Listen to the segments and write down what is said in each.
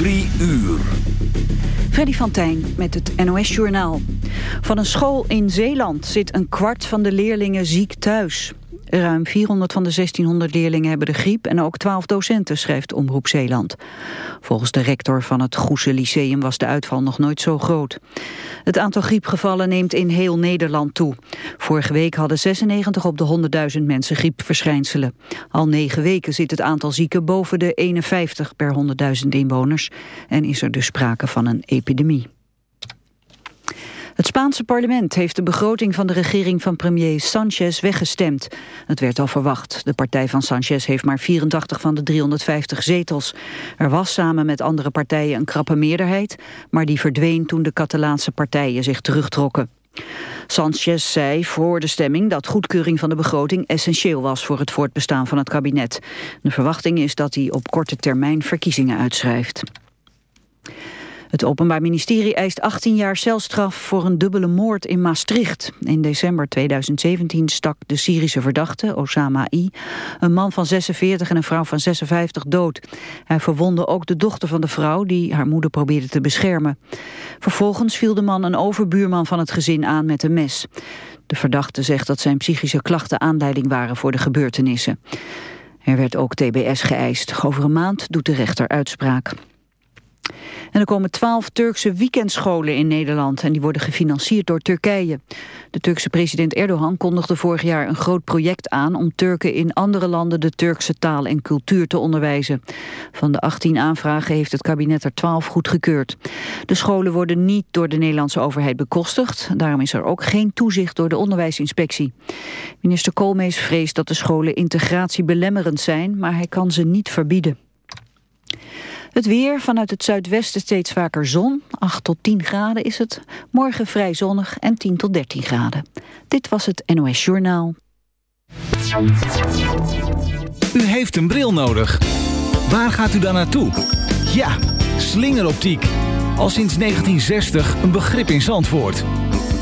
Drie uur. Freddy van Tijn met het NOS-journaal. Van een school in Zeeland zit een kwart van de leerlingen ziek thuis. Ruim 400 van de 1600 leerlingen hebben de griep en ook 12 docenten, schrijft Omroep Zeeland. Volgens de rector van het Goese Lyceum was de uitval nog nooit zo groot. Het aantal griepgevallen neemt in heel Nederland toe. Vorige week hadden 96 op de 100.000 mensen griepverschijnselen. Al negen weken zit het aantal zieken boven de 51 per 100.000 inwoners en is er dus sprake van een epidemie. Het Spaanse parlement heeft de begroting van de regering van premier Sanchez weggestemd. Het werd al verwacht. De partij van Sanchez heeft maar 84 van de 350 zetels. Er was samen met andere partijen een krappe meerderheid, maar die verdween toen de Catalaanse partijen zich terugtrokken. Sanchez zei voor de stemming dat goedkeuring van de begroting essentieel was voor het voortbestaan van het kabinet. De verwachting is dat hij op korte termijn verkiezingen uitschrijft. Het Openbaar Ministerie eist 18 jaar celstraf voor een dubbele moord in Maastricht. In december 2017 stak de Syrische verdachte, Osama I, een man van 46 en een vrouw van 56 dood. Hij verwonde ook de dochter van de vrouw die haar moeder probeerde te beschermen. Vervolgens viel de man een overbuurman van het gezin aan met een mes. De verdachte zegt dat zijn psychische klachten aanleiding waren voor de gebeurtenissen. Er werd ook TBS geëist. Over een maand doet de rechter uitspraak. En er komen twaalf Turkse weekendscholen in Nederland... en die worden gefinancierd door Turkije. De Turkse president Erdogan kondigde vorig jaar een groot project aan... om Turken in andere landen de Turkse taal en cultuur te onderwijzen. Van de 18 aanvragen heeft het kabinet er 12 goedgekeurd. De scholen worden niet door de Nederlandse overheid bekostigd. Daarom is er ook geen toezicht door de onderwijsinspectie. Minister Koolmees vreest dat de scholen integratie belemmerend zijn... maar hij kan ze niet verbieden. Het weer, vanuit het zuidwesten steeds vaker zon. 8 tot 10 graden is het. Morgen vrij zonnig en 10 tot 13 graden. Dit was het NOS Journaal. U heeft een bril nodig. Waar gaat u dan naartoe? Ja, slingeroptiek. Al sinds 1960 een begrip in Zandvoort.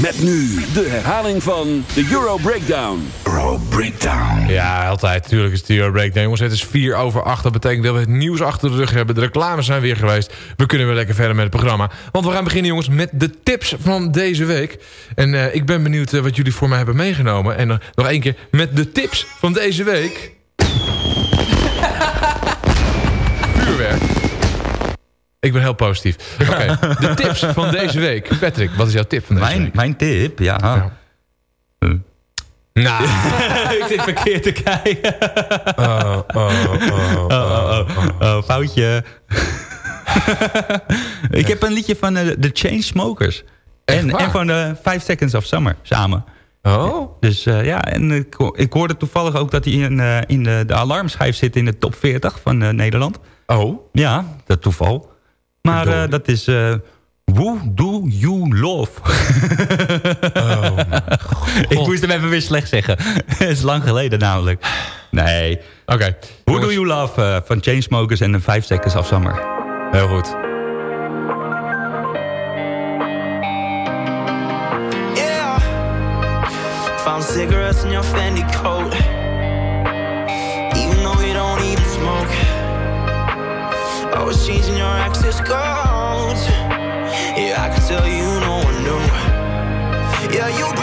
Met nu de herhaling van de Euro Breakdown. Euro Breakdown. Ja, altijd. Natuurlijk is het Euro Breakdown. Jongens, het is 4 over 8. Dat betekent dat we het nieuws achter de rug hebben. De reclames zijn weer geweest. We kunnen weer lekker verder met het programma. Want we gaan beginnen, jongens, met de tips van deze week. En uh, ik ben benieuwd uh, wat jullie voor mij hebben meegenomen. En uh, nog één keer met de tips van deze week. Vuurwerk. Ik ben heel positief. Oké, okay, de tips van deze week. Patrick, wat is jouw tip van deze mijn, week? Mijn tip, ja. ja. Nou, ik zit verkeerd te kijken. Oh, oh, oh, oh, oh, foutje. ik heb een liedje van uh, The Chainsmokers. En, en van uh, Five Seconds of Summer samen. Oh. Dus uh, ja, en ik, ik hoorde toevallig ook dat hij in, uh, in de, de alarmschijf zit in de top 40 van uh, Nederland. Oh. Ja, dat toeval. Maar dat is Who Do You Love? oh, ik moest hem even weer slecht zeggen. Het is lang geleden namelijk. Nee. Oké. Okay. Who Do You Love van Chainsmokers en de 5 Seconds of Summer. Heel goed. Found cigarettes in your Fendi coat Even though you don't even smoke I was changing access codes Yeah, I can tell you no one knew. Yeah, you've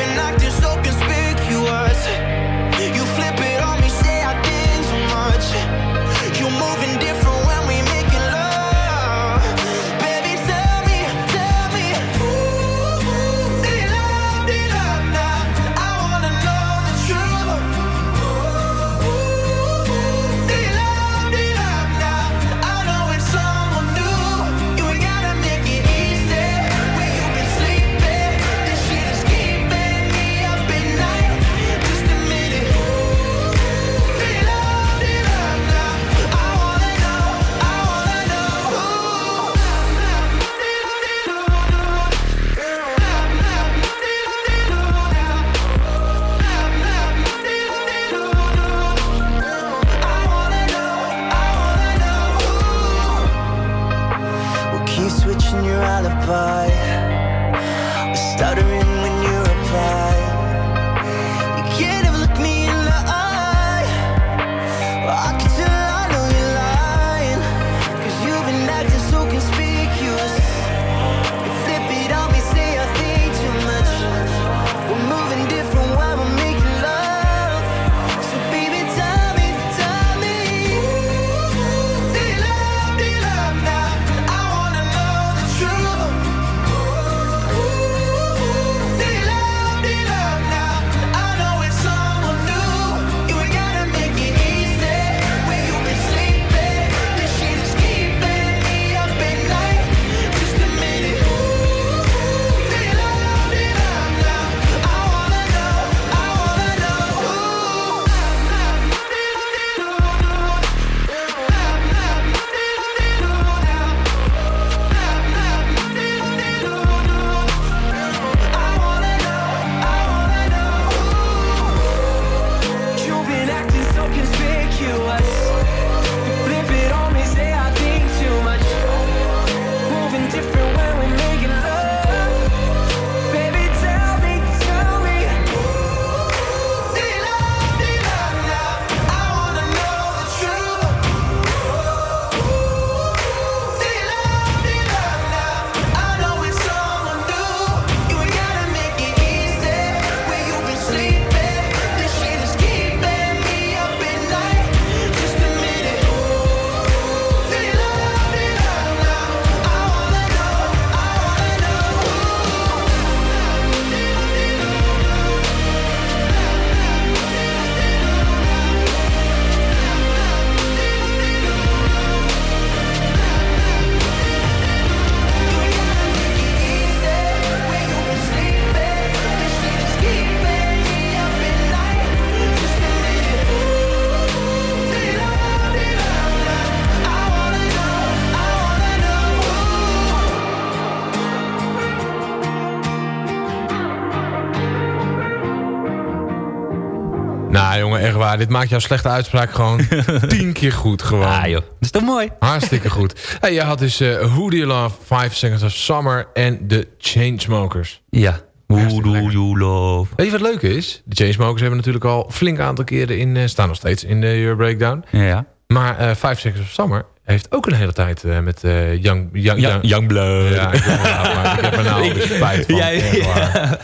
echt waar. Dit maakt jouw slechte uitspraak gewoon tien keer goed. Gewoon. Ah joh, dat is toch mooi? Hartstikke goed. Hey, je had dus uh, Who Do You Love, Five Seconds of Summer en The Chainsmokers. Ja. Who do you love? Weet je wat leuk is? De Chainsmokers hebben natuurlijk al flink aantal keren in... eh, staan nog steeds in de Euro Breakdown. Ja. Maar eh Five Seconds of Summer heeft ook een hele tijd met eh, Young... Young, Young, young Blood. Ja, ik, maar heb er nou alweer spijt van. Ja, ja.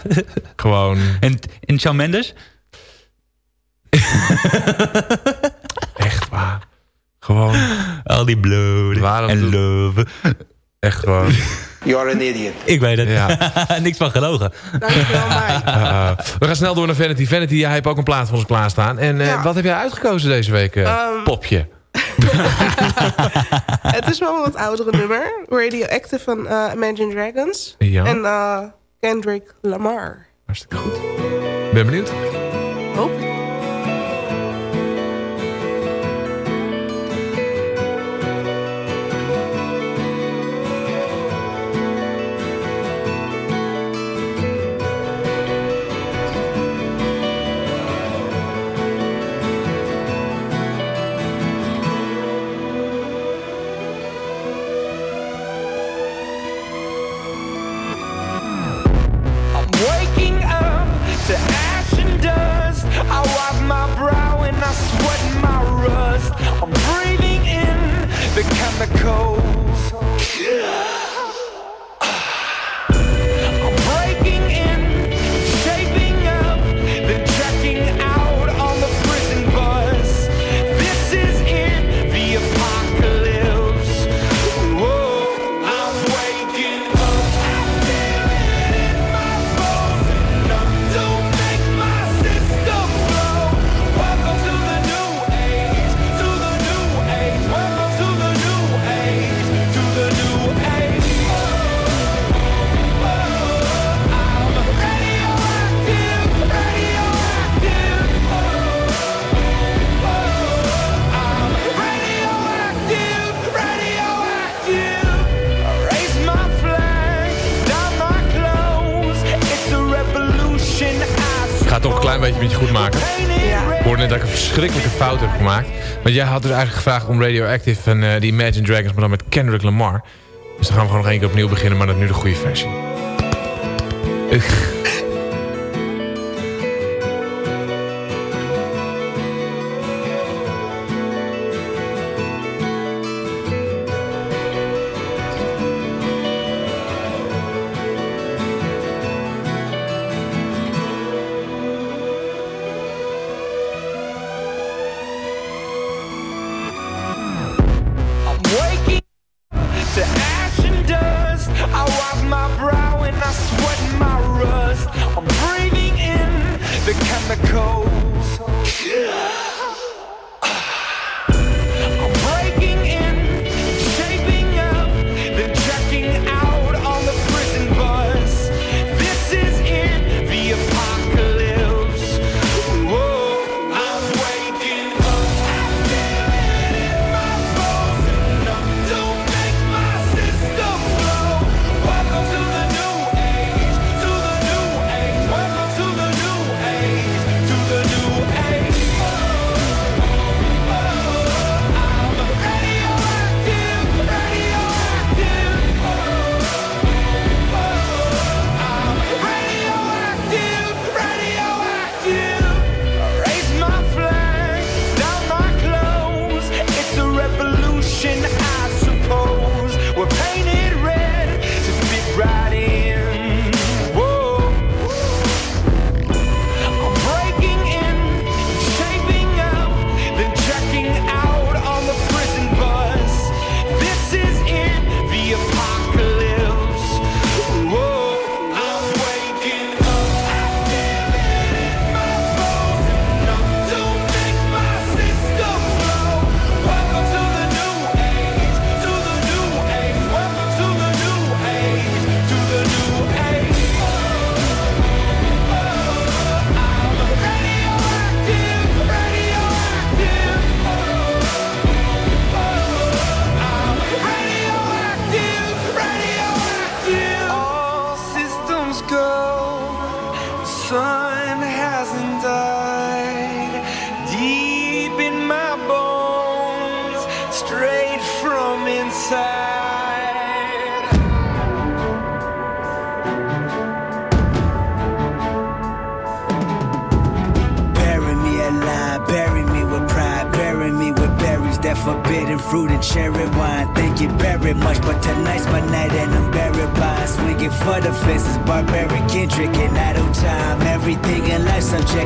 Gewoon... En, en Shawn Mendes? Echt waar. Gewoon... Al die Waarom en love. Echt gewoon... You're an idiot. Ik weet het. Ja. Niks van gelogen. Dankjewel, Mike. Uh, we gaan snel door naar Vanity. Vanity, jij hebt ook een plaat van ons klaarstaan. En eh, Ja. wat heb jij uitgekozen deze week, eh, Ehm, popje? Het is wel een wat oudere nummer. Radioactive van eh, Imagine Dragons. Ja. En eh, Kendrick Lamar. Hartstikke goed. Ben benieuwd. Hoop. The chemicals. Verschrikkelijke fout heb gemaakt. Want jij had dus eigenlijk gevraagd om Radioactive en eh, die Imagine Dragons... maar dan met Kendrick Lamar. Dus dan gaan we gewoon nog één keer opnieuw beginnen... maar dan nu de goede versie. Ugh.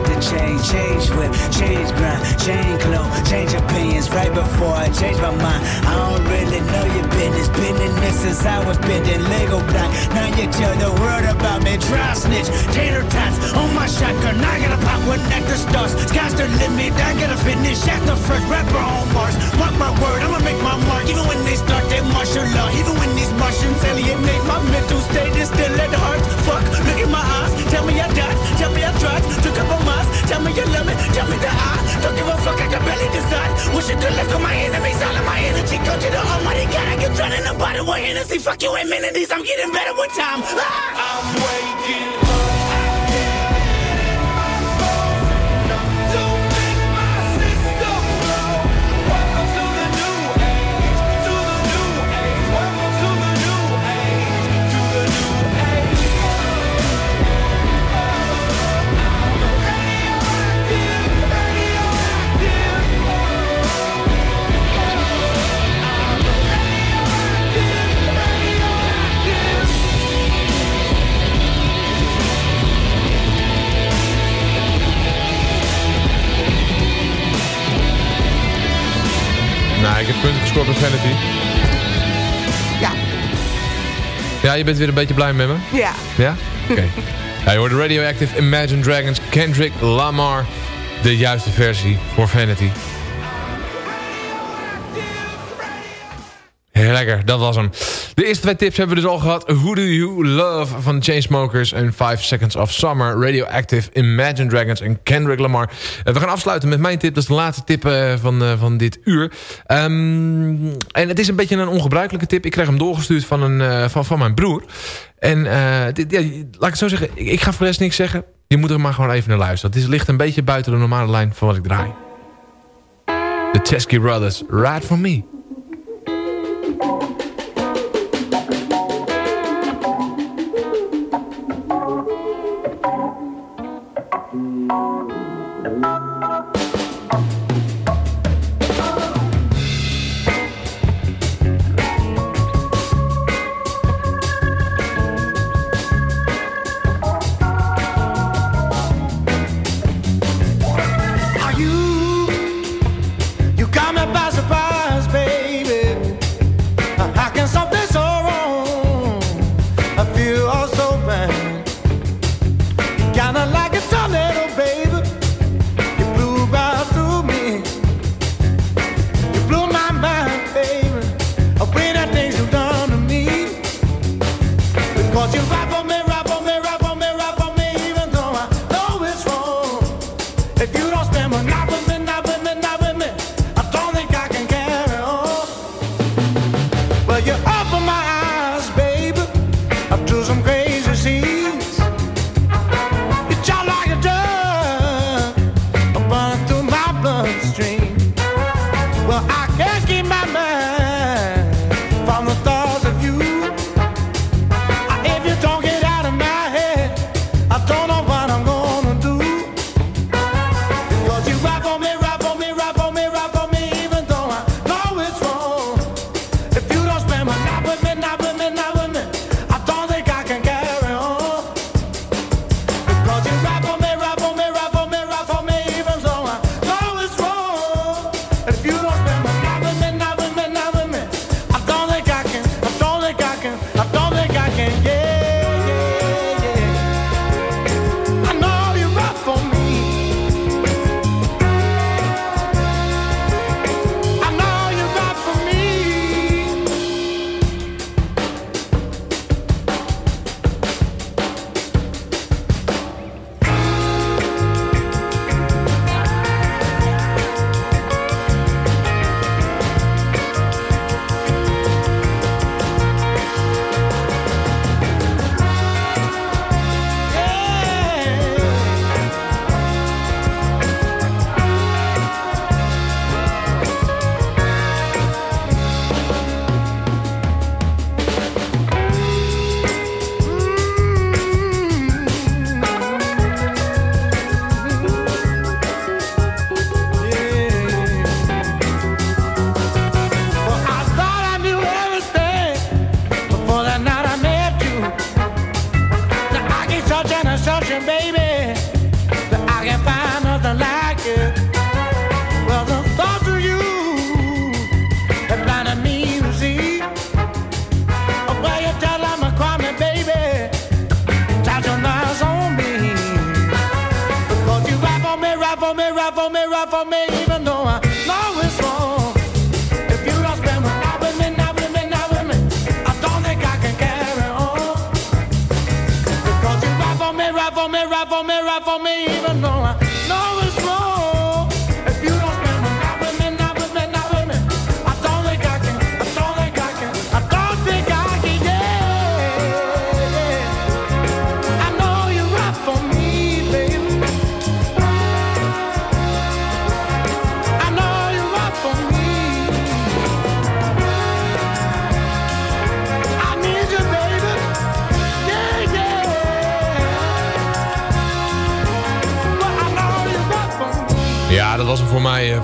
Subject to change. Change whip, change grind, change clothes, change opinions. Right before I change my mind, I don't really know your business. Been in this since I was bending Lego block. Now you tell the world about me. Dry snitch, tater tots on my shotgun. I gotta pop at the stars. Sky's the limit. I gotta finish at the first rapper on Mars. Mark my word, I'ma make my mark. Even when they start their martial law. Even when these Martians alienate my mental state is still at the heart. Fuck, look in my eyes. Tell me I died. Tell me I tried. Took up on Tell me you love me. Tell me that I don't give a fuck. I can barely decide. Wish you could left on my enemies. All of my energy go to the almighty God. I get drowned in the bottle of Hennessy. Fuck you amenities. I'm getting better with time. Ah! I'm waking Nou, ik heb punten gescoord bij Vanity. Ja. Ja, je bent weer een beetje blij met me? Ja. Ja? Oké. ja, je hoort de Radioactive Imagine Dragons Kendrick Lamar. De juiste versie voor Vanity. Lekker, dat was hem. De eerste twee tips hebben we dus al gehad. Who Do You Love van de Chainsmokers en 5 Seconds of Summer. Radioactive, Imagine Dragons en Kendrick Lamar. Uh, we gaan afsluiten met mijn tip. Dat is de laatste tip uh, van, uh, van dit uur. Um, en het is een beetje een ongebruikelijke tip. Ik kreeg hem doorgestuurd van, een, van, van mijn broer. En dit, ja, laat ik het zo zeggen. Ik, ik ga voor de rest niks zeggen. Je moet er maar gewoon even naar luisteren. Het is, ligt een beetje buiten de normale lijn van wat ik draai. The Chesky Brothers, Ride For Me.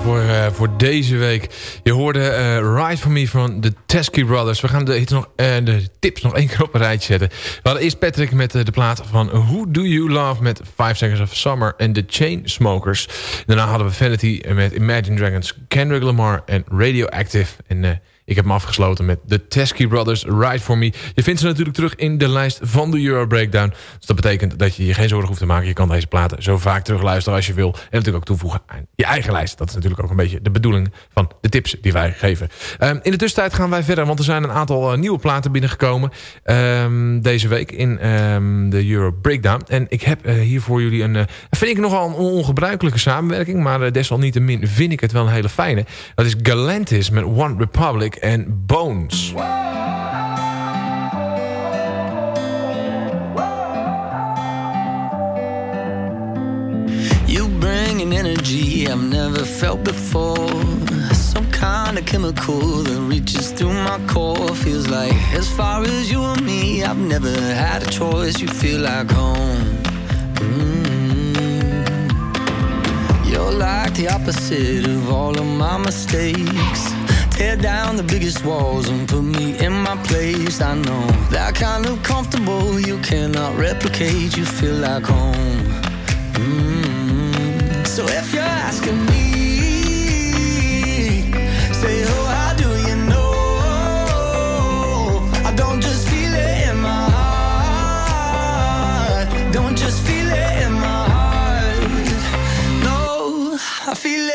Voor eh, voor, deze week. Je hoorde eh, Ride For Me van de Teskey Brothers. We gaan de, nog, eh, de tips nog één keer op een rijtje zetten. We hadden eerst Patrick met de plaat van Who Do You Love... met Five Seconds of Summer en The Chainsmokers. Daarna hadden we Vanity met Imagine Dragons, Kendrick Lamar en Radioactive. En ik heb hem afgesloten met de Teskey Brothers, Ride For Me. Je vindt ze natuurlijk terug in de lijst van de Euro Breakdown. Dus dat betekent dat je je geen zorgen hoeft te maken. Je kan deze platen zo vaak terugluisteren als je wil. En natuurlijk ook toevoegen aan je eigen lijst. Dat is natuurlijk ook een beetje de bedoeling van de tips die wij geven. Ehm, in de tussentijd gaan wij verder, want er zijn een aantal eh, nieuwe platen binnengekomen. ehm, deze week in ehm, de Euro Breakdown. En ik heb eh, hier voor jullie een, eh, vind ik nogal een ongebruikelijke samenwerking. Maar desalniettemin vind ik het wel een hele fijne. Dat is Galantis met One Republic en Bones. You bring an energy I've never felt before. Some kind of chemical that reaches through my core. Feels like as far as you and me, I've never had a choice. You feel like home. Mm. You're like the opposite of all of my mistakes. Tear down the biggest walls and put me in my place. I know that kind of comfortable you cannot replicate. You feel like home. Mm. So if you're asking me, say, oh, how do you know? I don't just feel it in my heart. Don't just feel it in my heart. No, I feel it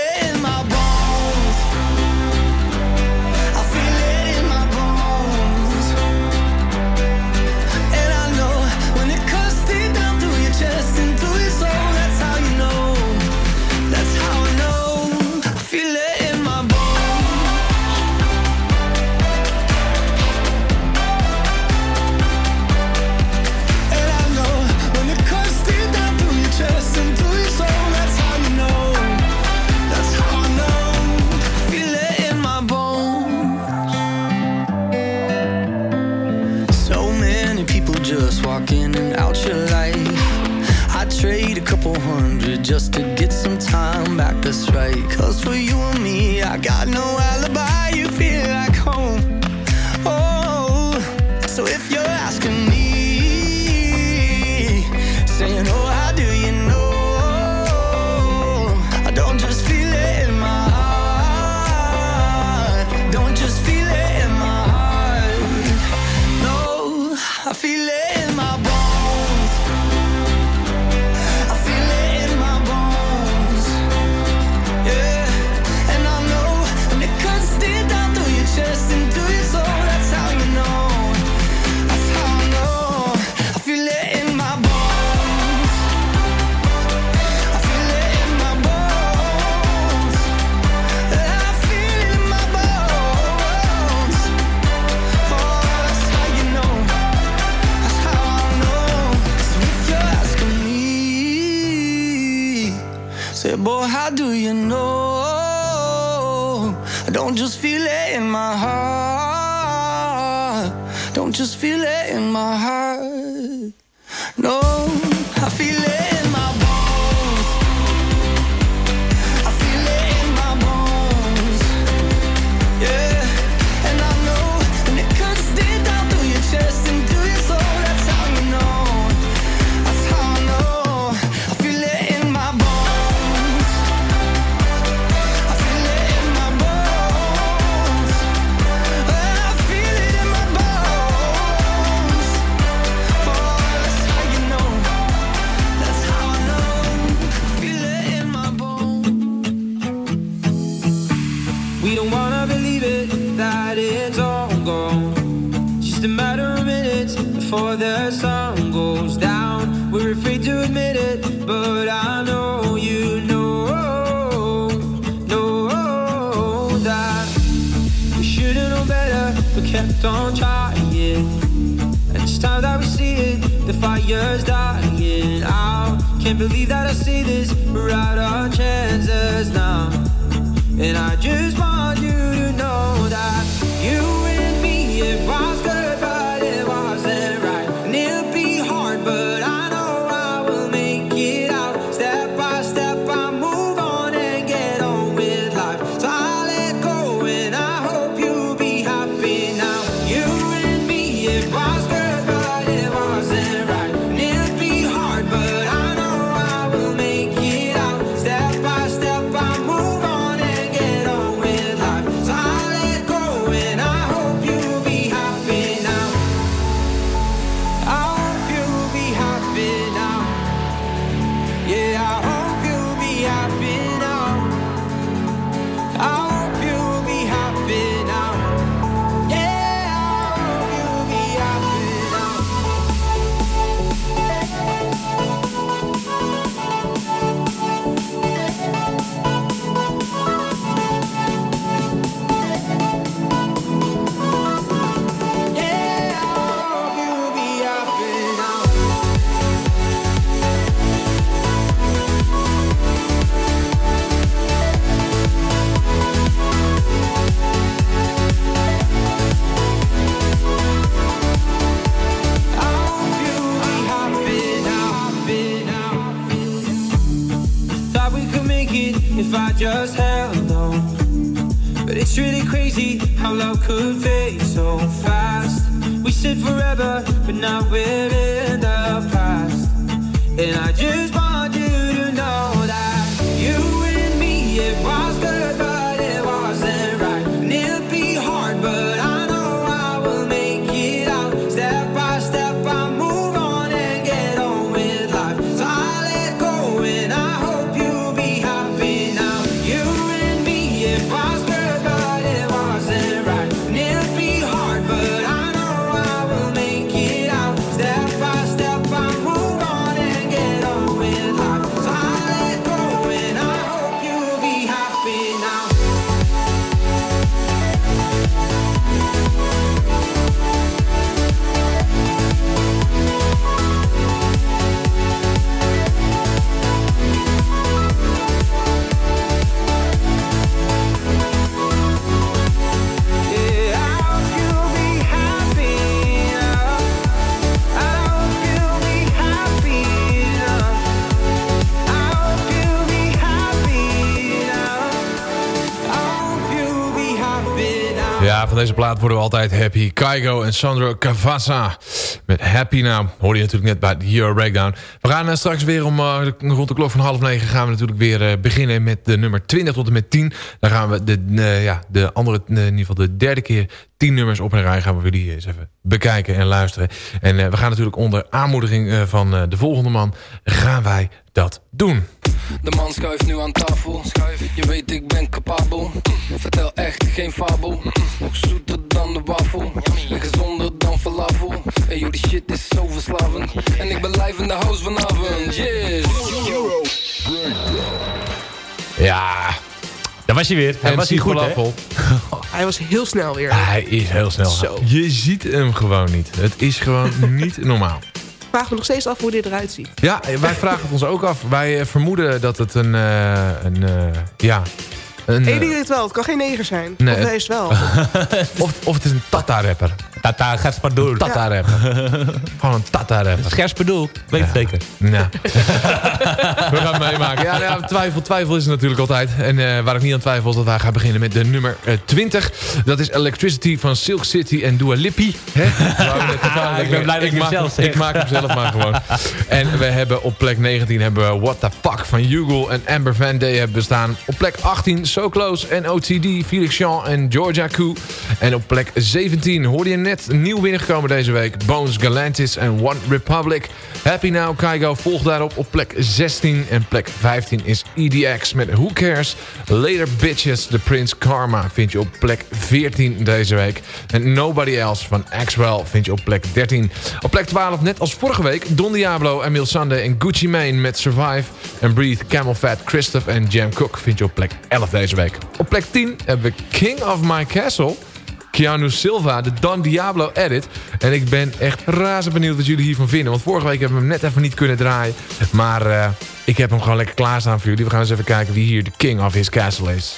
just to say, boy, how do you know? I don't just feel it in my heart. Don't just feel it in my heart. No, on trying. And it's time that we see it, the fire's dying out. Can't believe that I see this, we're out our chances now. And I just van deze plaat worden we altijd happy. Kaigo en Sandro Cavazza met Happy Now. Hoorde je natuurlijk net bij de Euro Breakdown. We gaan eh, straks weer om eh, rond de klok van half negen... gaan we natuurlijk weer eh, beginnen met de nummer 20 tot en met 10. Dan gaan we de, ja, de andere, in ieder geval de derde keer... 10 nummers op een rij gaan we die eens even bekijken en luisteren. En eh, we gaan natuurlijk onder aanmoediging eh, van eh, de volgende man... gaan wij dat doen. De man schuift nu aan tafel. Je weet, ik ben capabel. Vertel echt geen fabel. Nog zoeter dan de wafel. En gezonder dan falafel. En joh, die shit is zo verslavend. En ik ben live in de house vanavond. Yes. Ja, Daar was hij weer. Hij En was hij goed, hè? Hij was heel snel weer. Hij is heel snel. Zo. Je ziet hem gewoon niet. Het is gewoon niet normaal. Ik vraag me nog steeds af hoe dit eruit ziet. Ja, wij vragen het ons ook af. Wij eh, vermoeden dat het een... eh, een eh, ja... Een, Eén eh, ding weet wel, het kan geen neger zijn. Nee. Of hij is wel. of, of het is een Tata-rapper. Tata Gerspardoel. Tata-rapper. Gewoon een Tata-rapper. Gerspardoel. Weet het zeker. Nou. We gaan het meemaken. Ja, ja, twijfel, twijfel is er natuurlijk altijd. En eh, waar ik niet aan twijfel is dat wij gaan beginnen met de nummer eh, 20. Dat is Electricity van Silk City en Dua Lippy. Hè? Ah, ik ben blij dat je maak, zelf zegt. Ik maak hem zelf maar gewoon. En we hebben op plek 19 hebben we What the Fuck van Hugo en Amber Van Day hebben staan. Op plek 18 So Close en OTD, Felix Jean en Georgia Koo. En op plek 17 hoorde je net nieuw binnengekomen deze week. Bones Galantis en One Republic. Happy Now, Kaigo volgt daarop op plek 16. En plek 15 is EDX met Who Cares. Later Bitches, The Prince Karma vind je op plek 14 deze week. En Nobody Else van Axwell vind je op plek 13. Op plek 12, net als vorige week, Don Diablo, Emil Sande en Gucci Mane met Survive. En Breathe, Camel Fat, Christoph en Jam Cook vind je op plek 11 deze week. Op plek 10 hebben we King of My Castle... Keanu Silva, de Don Diablo edit. En ik ben echt razend benieuwd wat jullie hiervan vinden. Want vorige week hebben we hem net even niet kunnen draaien. Maar eh, ik heb hem gewoon lekker klaarstaan voor jullie. We gaan eens even kijken wie hier de king of his castle is.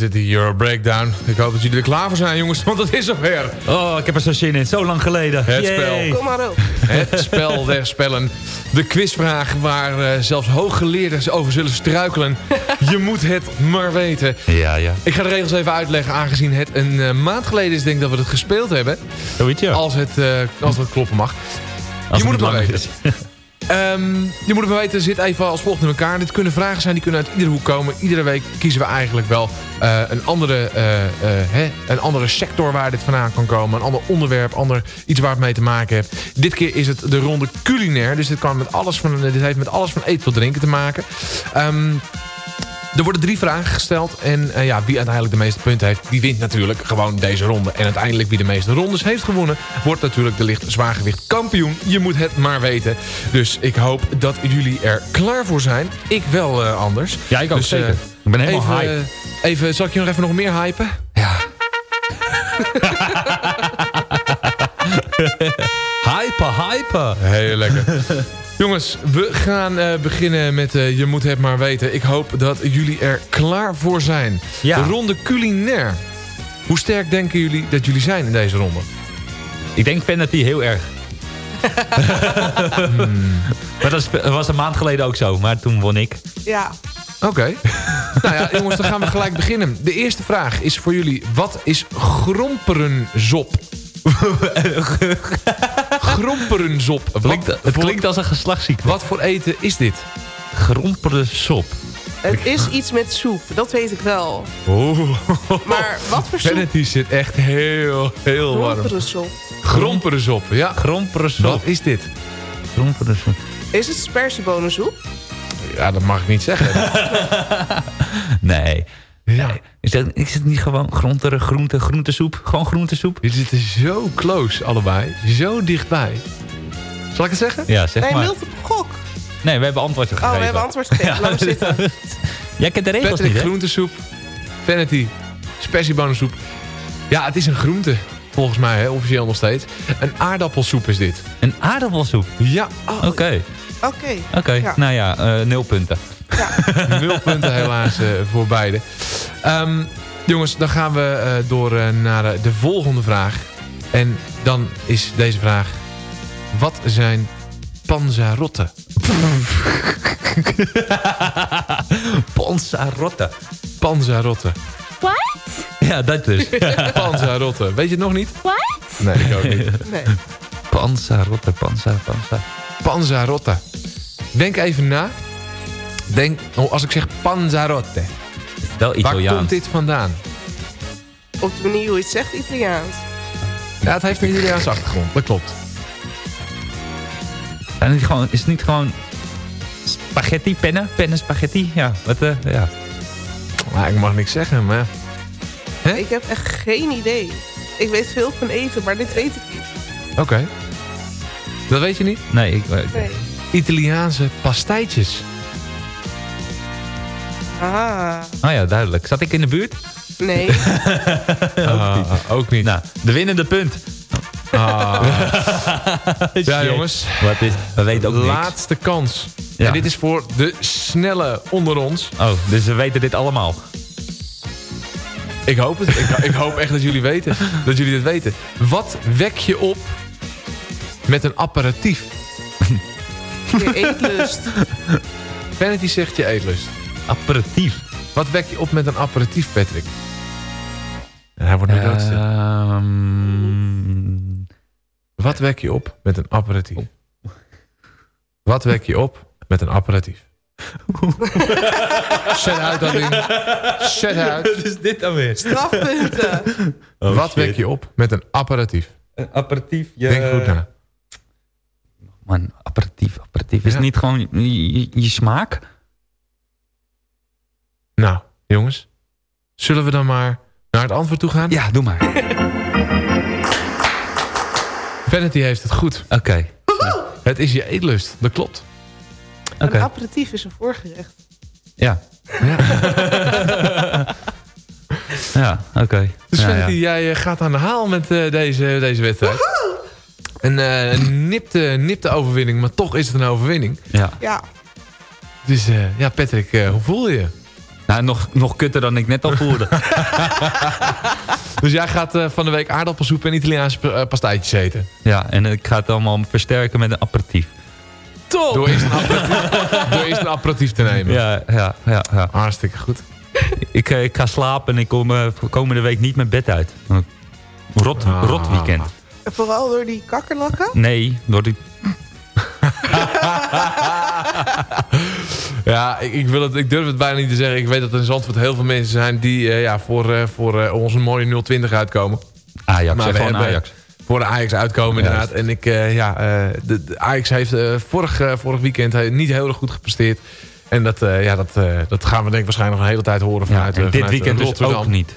Dit de Euro Breakdown. Ik hoop dat jullie er klaar voor zijn, jongens, want het is zover. Oh, ik heb er zo zin in. Zo lang geleden. Het Yay. spel. Kom maar op. Het spel der spellen. De quizvraag waar eh, zelfs hooggeleerden over zullen struikelen. Je moet het maar weten. Ja, ja. Ik ga de regels even uitleggen, aangezien het een eh, maand geleden is denk ik dat we het gespeeld hebben. Zoiets, ja. Als het, eh, als het kloppen mag. Als je moet het maar weten. Je moet het maar weten, zit even als volgt in elkaar. Dit kunnen vragen zijn, die kunnen uit iedere hoek komen. Iedere week kiezen we eigenlijk wel eh, een, andere, eh, eh, hè, een andere sector waar dit vandaan kan komen. Een ander onderwerp, ander, iets waar het mee te maken heeft. Dit keer is het de ronde culinair. Dus dit, kan met alles van, dit heeft met alles van eten tot drinken te maken. Ehm, er worden drie vragen gesteld. En eh, ja, wie uiteindelijk de meeste punten heeft, die wint natuurlijk gewoon deze ronde. En uiteindelijk wie de meeste rondes heeft gewonnen, wordt natuurlijk de licht zwaargewicht kampioen. Je moet het maar weten. Dus ik hoop dat jullie er klaar voor zijn. Ik wel eh, anders. Ja, ik ook dus, zeker. eh, Ik ben helemaal even, hype. even, zal ik je nog even nog meer hypen? Ja. Hyper, hyper. Heel lekker. Jongens, we gaan eh, beginnen met eh, Je moet het maar weten. Ik hoop dat jullie er klaar voor zijn. Ja. De ronde culinair. Hoe sterk denken jullie dat jullie zijn in deze ronde? Ik denk Vanity heel erg. Maar dat was een maand geleden ook zo, maar toen won ik. Ja. Oké. nou ja, jongens, dan gaan we gelijk beginnen. De eerste vraag is voor jullie. Wat is gromperenzop? gromperenzop. Wat Klinkt, het voor- klinkt als een geslachtsziekte. Wat voor eten is dit? Geromperde sop. Het is iets met soep, dat weet ik wel. Oh. Maar wat voor soep? Vanity zit echt heel, heel warm. Gromperenzop. Gromperenzop, ja. Gromperenzop. Wat is dit? Gromperenzop. Is het spersiebonensoep? Ja, dat mag ik niet zeggen. Nee. Ja. Nee. Is, dat, is het niet gewoon groente, groente, groentesoep? Gewoon groentesoep? Jullie zitten zo close allebei. Zo dichtbij. Zal ik het zeggen? Ja, zeg nee, maar. Op gok. Nee, we hebben antwoord gegeven. Oh, we hebben antwoord gegeven. Laat maar zitten. Jij kent de regels Patrick, niet, hè? groentesoep. Vanity, spersiebonensoep. Ja, het is een groente. Volgens mij, hè, officieel nog steeds. Een aardappelsoep is dit. Een aardappelsoep? Ja. Oké. Oké. Oké, Ja. nou ja, eh, nul punten. Nul punten helaas eh, voor beide. Ehm, jongens, dan gaan we eh, door eh, naar de volgende vraag. En dan is deze vraag. Wat zijn panzarotten? Panzarotte. Panzarotten. What? Ja, dat dus. Panzarotten. Weet je het nog niet? What? Nee, ik ook niet. Nee. Panzarotte, panza, panza. Denk even na. Denk, oh, als ik zeg panzarotte. Wel Waar Italiaans. komt dit vandaan? Op de manier hoe je het zegt, Italiaans. Ja, het heeft een Italiaanse achtergrond. Dat klopt. En het gewoon, is het niet gewoon spaghetti, pennen? Pennen, spaghetti? Ja, wat, eh, ja. Maar ik mag niks zeggen, maar... Ik heb echt geen idee. Ik weet veel van eten, maar dit weet ik niet. Oké. Dat weet je niet? Nee, ik weet Nee. Italiaanse pastijtjes. Ah, Oh ja, duidelijk. Zat ik in de buurt? nee. Ah, ook niet. Nou, de winnende punt. Ah. ja, jongens. Wat is, we weten ook niks. Laatste kans. Ja. En dit is voor de snelle onder ons. Oh, dus we weten dit allemaal. Ik hoop het. Ik, ik hoop echt dat jullie weten. Dat jullie dit weten. Wat wek je op met een apparatief? Je eetlust. Vanity zegt je eetlust. Aperitief. Wat wek je op met een apparatief, Patrick? En hij wordt nu doodstil. Ehm, Wat wek je op met een apparatief? Wat wek je op met een apparatief? Zet uit dat ding. Zet uit. Wat is dit dan weer? Strafpunten. Oh, Wat shit. wek je op met een apparatief? Een aperitief. Je... Denk goed na. Man, aperitief, aperitief. Is Ja. het niet gewoon je, je- je smaak? Nou, jongens. Zullen we dan maar naar het antwoord toe gaan? Ja, doe maar. Vanity heeft het goed. Oké. Het is je eetlust. Dat klopt. Oké. Een aperitief is een voorgerecht. Ja. Ja, oké. Dus Ja, Vanity, ja. jij eh, gaat aan de haal met eh, deze, deze wedstrijd. Een eh, een nipte, nipte overwinning, maar toch is het een overwinning. Ja. Ja. Dus eh, ja, Patrick, eh, hoe voel je je? Nou, nog, nog kutter dan ik net al voelde. Dus jij gaat eh, van de week aardappelsoep en Italiaanse uh, pastijtjes eten. ja, en ik ga het allemaal versterken met een aperitief. Top! Door eerst een aperitief, door eerst een aperitief te nemen. Ja, ja, ja. ja. Hartstikke goed. Ik, eh, ik ga slapen en ik kom eh, komende week niet met bed uit. Rot, Ah. rot weekend. En vooral door die kakkerlakken. Nee, door die... Ja, ik, ik, wil het, ik durf het bijna niet te zeggen. Ik weet dat er in Zandvoort heel veel mensen zijn die eh, ja, voor, eh, voor eh, onze mooie 020 uitkomen. Ajax, Maar we gewoon Ajax. Voor de Ajax uitkomen inderdaad. En ik, ja, de, de Ajax heeft vorig, vorig weekend niet heel erg goed gepresteerd. En dat, ja, dat, dat gaan we denk ik waarschijnlijk nog een hele tijd horen Ja, vanuit, en eh, dit vanuit, weekend dus ook niet.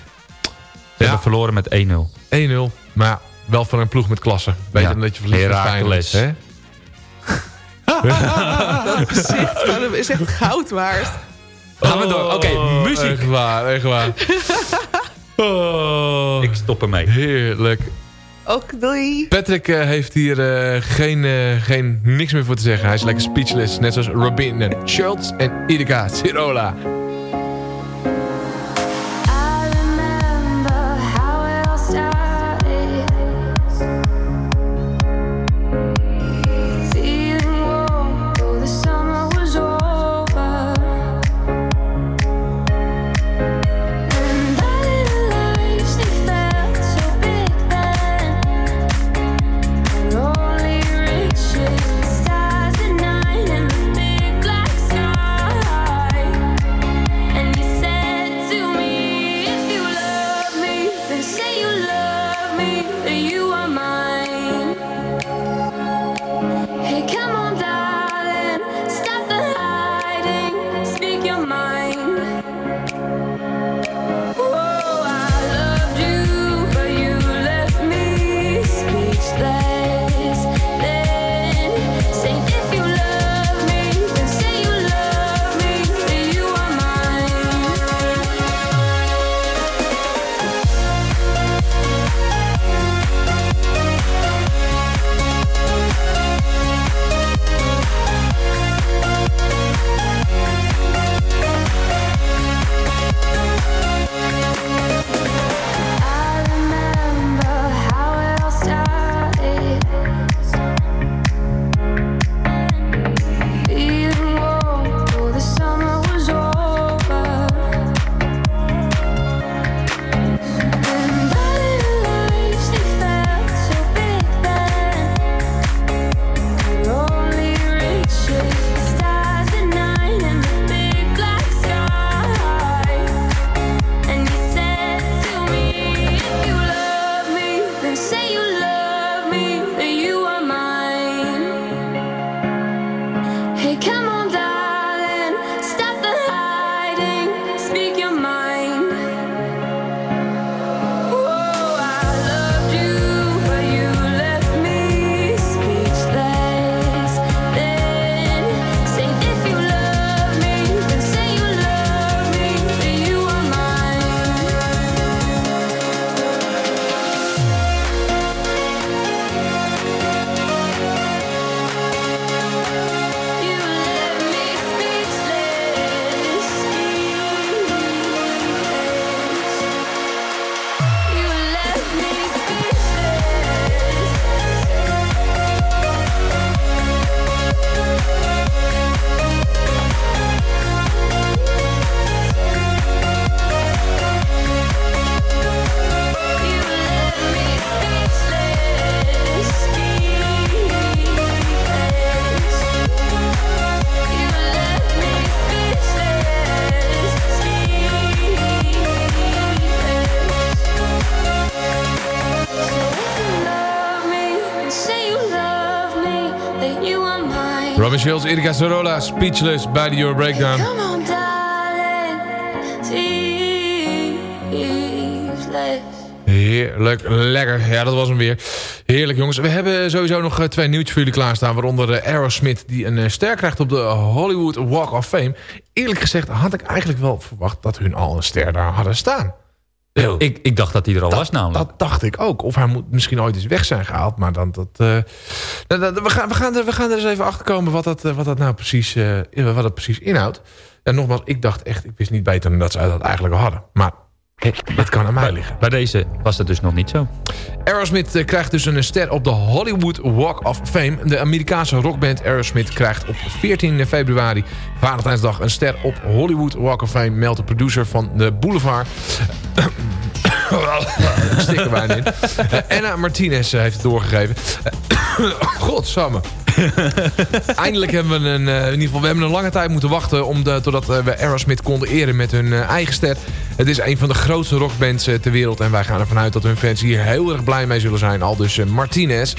Ze Ja. hebben verloren met 1-0. 1-0, maar ja, wel van een ploeg met klasse. Beter Ja. dan dat je verliest met. Feyenoord? Dat gezicht van hem is echt goud waard. Gaan we door. Oké, Oh, muziek. Echt waar, echt waar. Oh, Ik stop ermee. heerlijk. Ook doei. Patrick eh, heeft hier eh, geen, eh, geen niks meer voor te zeggen. Hij is lekker speechless. Net zoals Robin en Schultz en Idika Cirola. Schulz, Erika Sorola, Speechless bij de Euro Breakdown. On, darling. Heerlijk, lekker. Ja, dat was hem weer. Heerlijk, jongens. We hebben sowieso nog eh, twee nieuwtjes voor jullie klaarstaan. Waaronder eh, Aerosmith, die een eh, ster krijgt op de Hollywood Walk of Fame. Eerlijk gezegd had ik eigenlijk wel verwacht dat hun al een ster daar hadden staan. Ik, ik dacht dat hij er al dat, was namelijk. Dat dacht ik ook. Of hij moet misschien ooit eens weg zijn gehaald. Maar dan, dat, eh, dat- we, gaan, we, gaan er, we gaan er eens even achter komen wat dat, eh, wat dat nou precies, eh, wat dat precies inhoudt. En nogmaals, ik dacht echt, ik wist niet beter dan dat ze dat eigenlijk al hadden. Maar het kan aan mij liggen. Bij deze was het dus nog niet zo. Aerosmith eh, krijgt dus een ster op de Hollywood Walk of Fame. De Amerikaanse rockband Aerosmith krijgt op 14 februari, Valentijnsdag, een ster op Hollywood Walk of Fame, meldt de producer van de Boulevard. Ik stik er bijna in. Eh, Anna Martinez eh, heeft het doorgegeven. Godsamme. Eindelijk hebben we een, eh, in ieder geval, we hebben een lange tijd moeten wachten om de, totdat eh, we Aerosmith konden eren met hun eh, eigen ster. Het is een van de grootste rockbands ter wereld en wij gaan ervan uit dat hun fans hier heel erg blij mee zullen zijn. Al dus Martinez.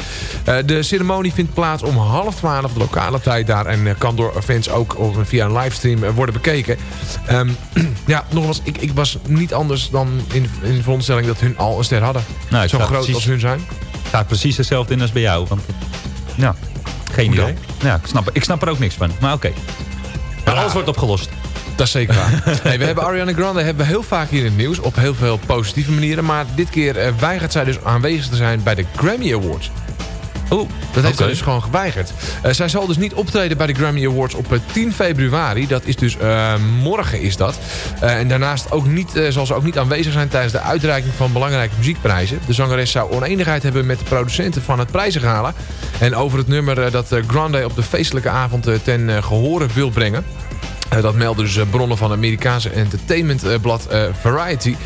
De ceremonie vindt plaats om half twaalf de lokale tijd daar en kan door fans ook via een livestream worden bekeken. Ehm, ja, nogmaals, ik, ik was niet anders dan in, in de veronderstelling dat hun al een ster hadden. Nou, het Zo groot precies- als hun zijn. Staat precies hetzelfde in als bij jou. Want, ja, geen idee. Ja, ik, snap, ik snap er ook niks van. Maar oké. Maar alles wordt opgelost. Dat is zeker waar. hey, we hebben Ariana Grande hebben we heel vaak hier in het nieuws. Op heel veel positieve manieren. Maar dit keer eh, weigert zij dus aanwezig te zijn bij de Grammy Awards. Oeh, dat heeft zij dus gewoon geweigerd. Eh, zij zal dus niet optreden bij de Grammy Awards op eh, 10 februari. Dat is dus eh, morgen is dat. Eh, en daarnaast ook niet, eh, zal ze ook niet aanwezig zijn tijdens de uitreiking van belangrijke muziekprijzen. De zangeres zou oneenigheid hebben met de producenten van het prijzengala. En over het nummer eh, dat eh, Grande op de feestelijke avond eh, ten eh, gehore wil brengen. Eh, dat melden dus eh, bronnen van Amerikaanse entertainmentblad eh, Variety.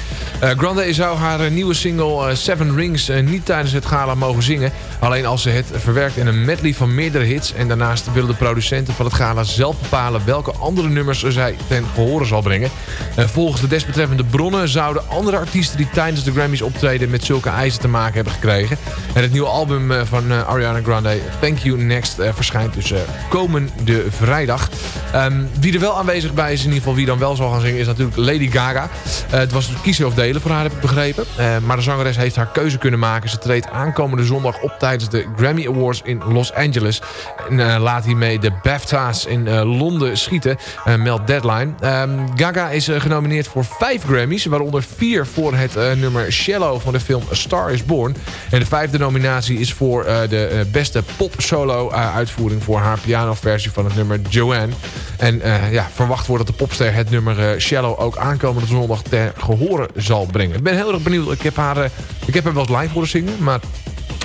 Grande zou haar nieuwe single Seven Rings niet tijdens het gala mogen zingen. Alleen als ze het verwerkt in een medley van meerdere hits. En daarnaast willen de producenten van het gala zelf bepalen welke andere nummers zij ten gehore zal brengen. Volgens de desbetreffende bronnen zouden andere artiesten die tijdens de Grammys optreden met zulke eisen te maken hebben gekregen. En het nieuwe album van Ariana Grande, Thank You Next, verschijnt dus komende vrijdag. Ehm, wie er wel aanwezig bij is, in ieder geval wie dan wel zal gaan zingen, is natuurlijk Lady Gaga. Eh, het was kiezen of delen voor haar, heb ik begrepen. Eh, maar de zangeres heeft haar keuze kunnen maken. Ze treedt aankomende zondag op tijdens de Grammy Awards in Los Angeles. En eh, laat hiermee de BAFTA's in Londen schieten, meldt Deadline. Ehm, Gaga is genomineerd voor vijf Grammys, waaronder vier voor het nummer Shallow van de film Star Is Born. En de vijfde nominatie is voor de beste pop-solo uitvoering voor haar pianoversie van het nummer Joanne. En eh, ja, verwacht wordt dat de popster het nummer eh, Shallow ook aankomende zondag ter gehoren zal brengen. Ik ben heel erg benieuwd. Ik heb haar, eh, ik heb haar wel eens live horen zingen, maar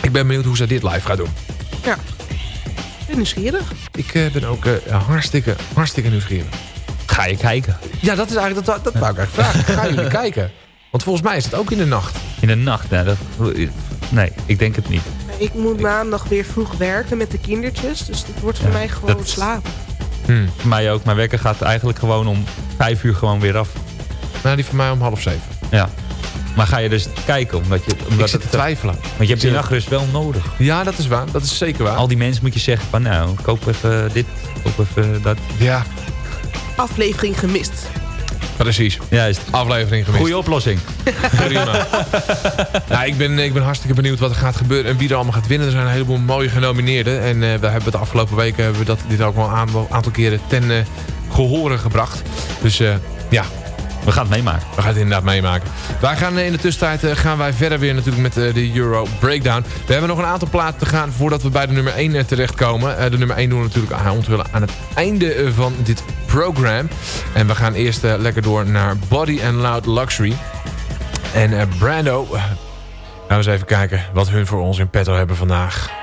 ik ben benieuwd hoe zij dit live gaat doen. Ja. Ik ben nieuwsgierig. Ik eh, ben ook eh, hartstikke, hartstikke nieuwsgierig. Ga je kijken? Ja, dat is eigenlijk, dat, dat wou ik eigenlijk vragen. Gaan jullie kijken? Want volgens mij is het ook in de nacht. In de nacht, nee, dat, nee, ik denk het niet. Ik moet maandag weer vroeg werken met de kindertjes. Dus dit wordt voor mij gewoon dat- slapen. Voor mij ook. Mijn wekker gaat eigenlijk gewoon om vijf uur gewoon weer af. Nou, die voor mij om half zeven. Ja. Maar ga je dus kijken? Omdat je, omdat ik zit te twijfelen. Want je hebt die nachtrust wel nodig. Ja, dat is waar. Dat is zeker waar. Al die mensen moet je zeggen van nou, koop even dit, koop even dat. Ja, Aflevering gemist. Precies. Juist. Aflevering gemist. Goeie oplossing. Prima. nou, ik, ben, ik ben hartstikke benieuwd wat er gaat gebeuren en wie er allemaal gaat winnen. Er zijn een heleboel mooie genomineerden. En eh, we hebben de afgelopen weken hebben we dat, dit ook wel een aantal, keren ten eh gehoren gebracht. Dus eh, ja, We gaan het meemaken. we gaan het inderdaad meemaken. Wij gaan eh, in de tussentijd eh, gaan wij verder weer natuurlijk met eh, de Euro Breakdown. We hebben nog een aantal platen te gaan voordat we bij de nummer 1 eh, terechtkomen. De nummer 1 doen we natuurlijk aan onthullen aan het einde van dit program. En we gaan eerst lekker door naar Body and Loud Luxury. En Brando, gaan we eens even kijken wat hun voor ons in petto hebben vandaag.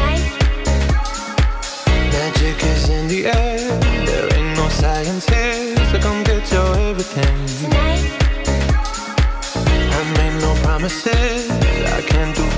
In the air. There ain't no science here, so come get your everything. Tonight. I made no promises. I can't do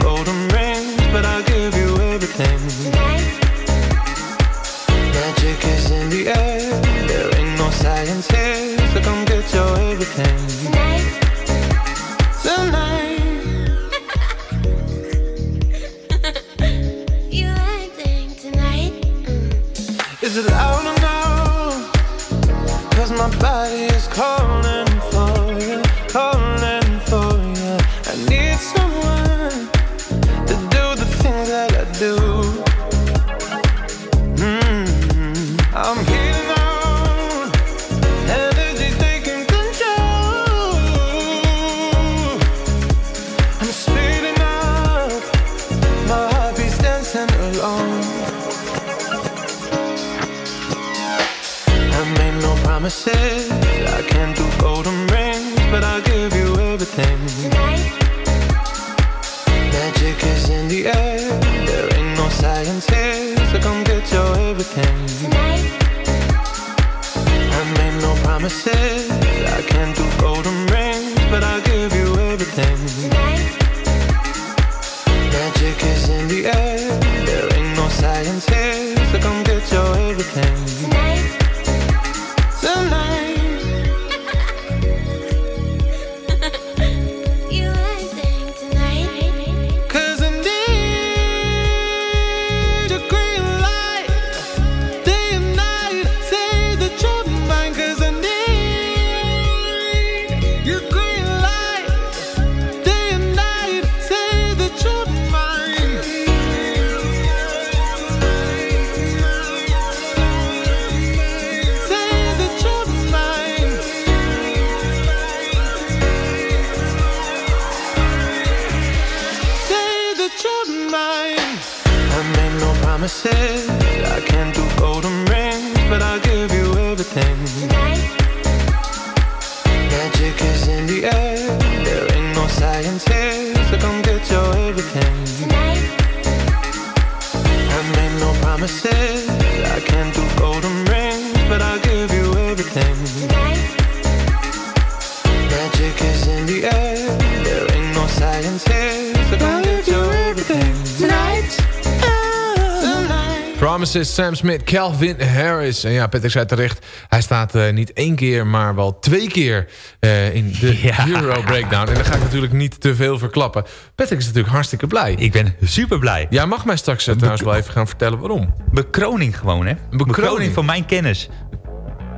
Sam Smith, Calvin Harris. En ja, Patrick zei terecht, hij staat eh, niet één keer, maar wel twee keer eh, in de Euro Breakdown. En dan ga ik natuurlijk niet te veel verklappen. Patrick is natuurlijk hartstikke blij. Ik ben super blij. Jij mag mij straks eh, trouwens wel even gaan vertellen waarom. Bekroning gewoon, hè? Bekroning, van mijn kennis.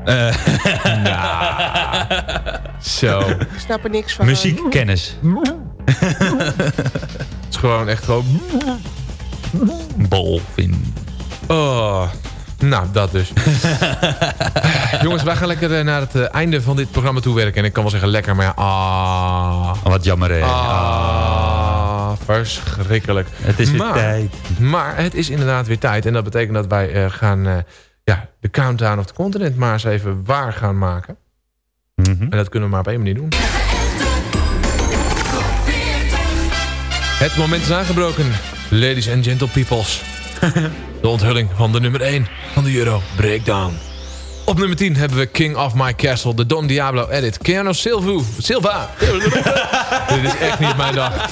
Eh, Zo. Ik snap er niks van. Muziekkennis. Het is gewoon echt gewoon... Bolvin. Oh, nou, dat dus. Jongens, wij gaan lekker eh, naar het eh, einde van dit programma toe werken. En ik kan wel zeggen lekker, maar ja, ah... wat jammer, hè. Ah, verschrikkelijk. Het is weer maar, tijd. Maar het is inderdaad weer tijd. En dat betekent dat wij eh, gaan ja, de Countdown of the Continent maar eens even waar gaan maken. Mhm. En dat kunnen we maar op één manier doen. Het moment is aangebroken, ladies and gentle peoples. De onthulling van de nummer 1 van de Euro Breakdown. Op nummer 10 hebben we King of My Castle, de Don Diablo edit. Keanu Silva. Silva. Dit is echt niet mijn dag.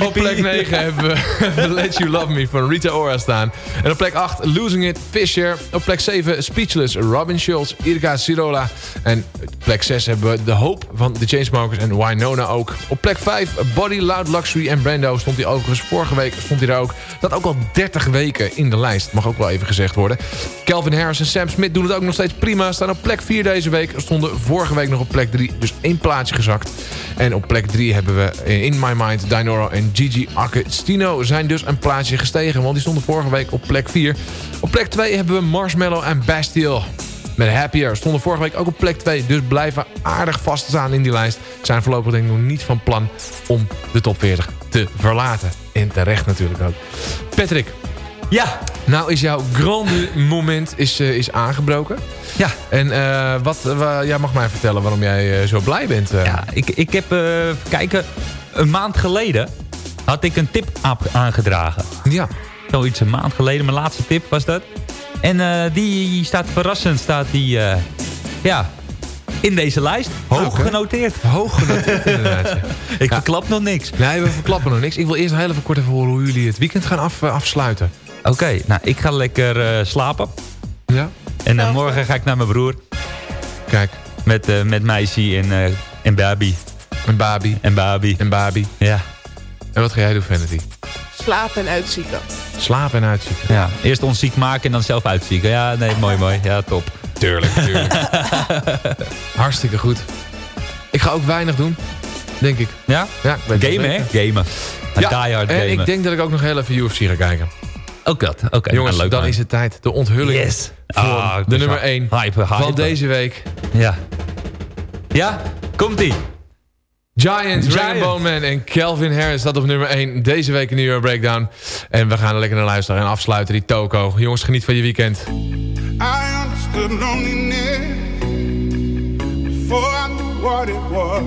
Op plek 9 hebben we Let You Love Me van Rita Ora staan. En op plek 8 Losing It, Fisher. Op plek 7 Speechless, Robin Schulz, Irka Sirola. En op plek 6 hebben we The Hope van The Chainsmokers en Winona ook. Op plek 5 Body, Loud Luxury en Brando stond hij overigens. Vorige week stond hij daar ook. Dat ook al 30 weken in de lijst. Mag ook wel even gezegd worden. Calvin Harris en Sam Smith doen doen het ook nog steeds prima. Staan op plek 4 deze week. Stonden vorige week nog op plek 3. Dus één plaatsje gezakt. En op plek 3 hebben we In My Mind, Dinoro en Gigi Agostino zijn dus een plaatsje gestegen. Want die stonden vorige week op plek 4. Op plek 2 hebben we Marshmallow en Bastille. Met Happier stonden vorige week ook op plek 2. Dus blijven aardig vaststaan in die lijst. Zijn voorlopig denk ik nog niet van plan om de top 40 te verlaten. En terecht natuurlijk ook. Patrick. Ja. Nou is jouw grande moment is, eh, is aangebroken. Ja. En eh, wat, wa- jij mag mij vertellen waarom jij eh, zo blij bent. Ja, ik, ik heb, kijken, een maand geleden had ik een tip aangedragen. Ja. Zoiets een maand geleden, mijn laatste tip was dat. En die staat verrassend, staat die, ja, in deze lijst. Hoog genoteerd. Hoog genoteerd inderdaad. ja. Ik Ja. verklap nog niks. Nee, we verklappen nog niks. Ik wil eerst heel even kort even horen hoe jullie het weekend gaan af, afsluiten. Oké, nou, ik ga lekker eh, slapen. Ja. En eh, morgen ga ik naar mijn broer. Kijk. Met, eh met Meisje en, eh en Babi. En Babi. En Babi. En Babi. Ja. En wat ga jij doen, Vanity? Slapen en uitzieken. Slapen en uitzieken. ja. Eerst ons ziek maken en dan zelf uitzieken. Ja, nee, mooi, mooi. Ja, top. Tuurlijk, tuurlijk. Hartstikke goed. Ik ga ook weinig doen, denk ik. Ja? Ja, ik Gamen, hè? Gamen. Ja, Die hard en gamen. ik denk dat ik ook nog heel even UFC ga kijken. Ook dat. Oké, Jongens, nou, leuk, dan man. is het tijd. De onthulling Yes. voor Ah, de nummer zo 1 hype, van deze week. Ja. Ja? Komt-ie. Giant, Giant. Rainbow Man en Calvin Harris staat op nummer 1 deze week in de Euro Breakdown. En we gaan er lekker naar luisteren en afsluiten die toko. Jongens, geniet van je weekend. I understood loneliness before I knew what it was.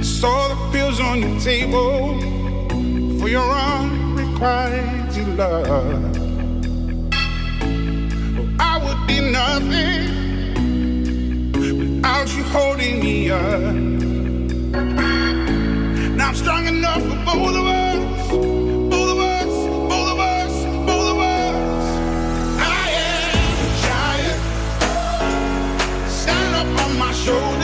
I saw the pills on your table for your unrequited love. I would be nothing without you holding me up. Now I'm strong enough for both of us. Both of us, both of us, both of us. I am a giant. Stand up on my shoulders.